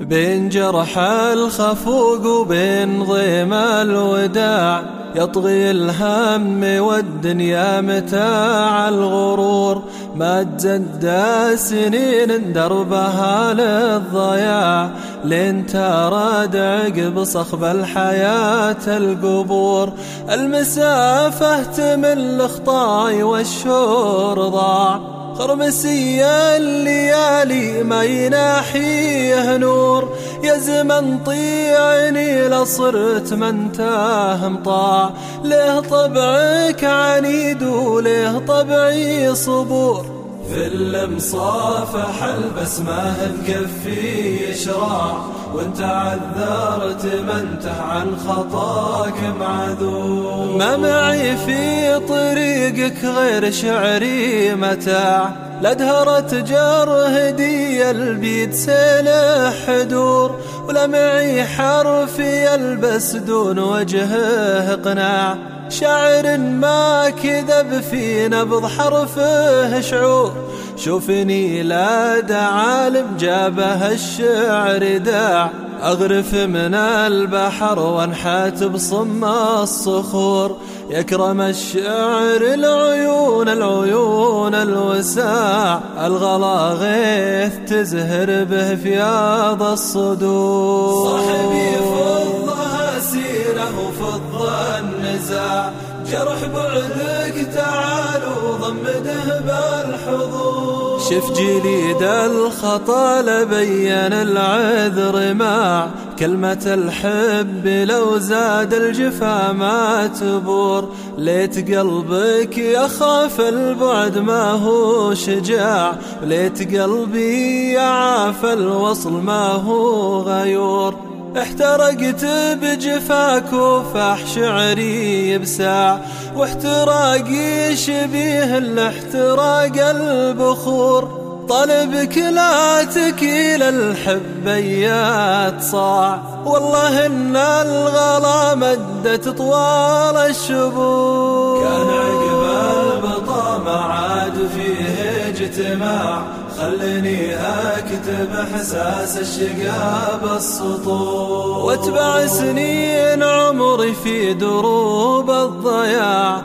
بين جرح الخفوق وبين ضيم الوداع يطغي الهم والدنيا متاع الغرور. ما تزدى سنين دربها للضياع لين تراد عقب صخب الحياة القبور. المسافة تمل الخطاي والشور ضاع. خرمسي الليالي ما يناحيه نور. يا زمن طيعني لصرت من تاه مطاع. له طبعك عنيد وله طبعي صبور. في المصافح البسمة تكفي شراع وانت عذرت منته عن خطاك معذور. ما معي في طريقك غير شعري متاع لدهرت جر هدي البيد سلح حدور ولا معي حرف يلبس دون وجهه قناع شاعر ما كذب في نبض حرفه شعور. شوفني لا عالم جابه الشعر داع. أغرف من البحر وانحات بصم الصخور. يكرم الشعر العيون العيون الوساع. الغلا غيث تزهر به فياض الصدور. صاحبي فضها سيره فض النزاع. جرح بعدك تعال وضمده بالحضور شف جليد الخطا لبين العذر مع كلمة الحب لو زاد الجفا ما تبور. ليت قلبك يخاف البعد ما هو شجاع. ليت قلبي يعاف الوصل ما هو غيور. احترقت بجفاك وفاح شعري يبسع واحتراقي شبيه الاحتراق البخور. طلبك لا تكيل الحبيات صاع. والله إن الغلا مدت طوال الشبور كان عقب البطامة عاد فيه اجتماع. خلني أكتب إحساس الشقا بالسطور واتبع سنين عمري في دروب الضياع.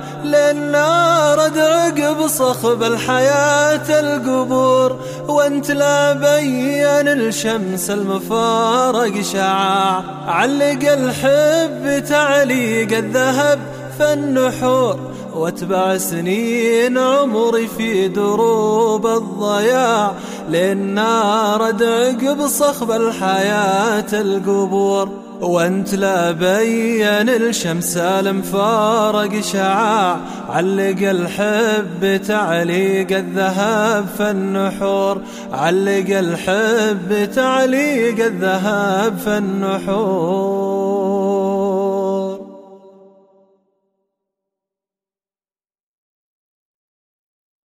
رد عقب صخب الحياة القبور وأنت لا بين الشمس المفارق شعاع. علق الحب تعليق الذهب فالنحور واتبع سنين عمري في دروب الضياع للنار عقب صخب الحياة القبور. وانت لا بين الشمس المفارق شعاع علق الحب تعليق الذهب فالنحور. علق الحب تعليق الذهب فالنحور.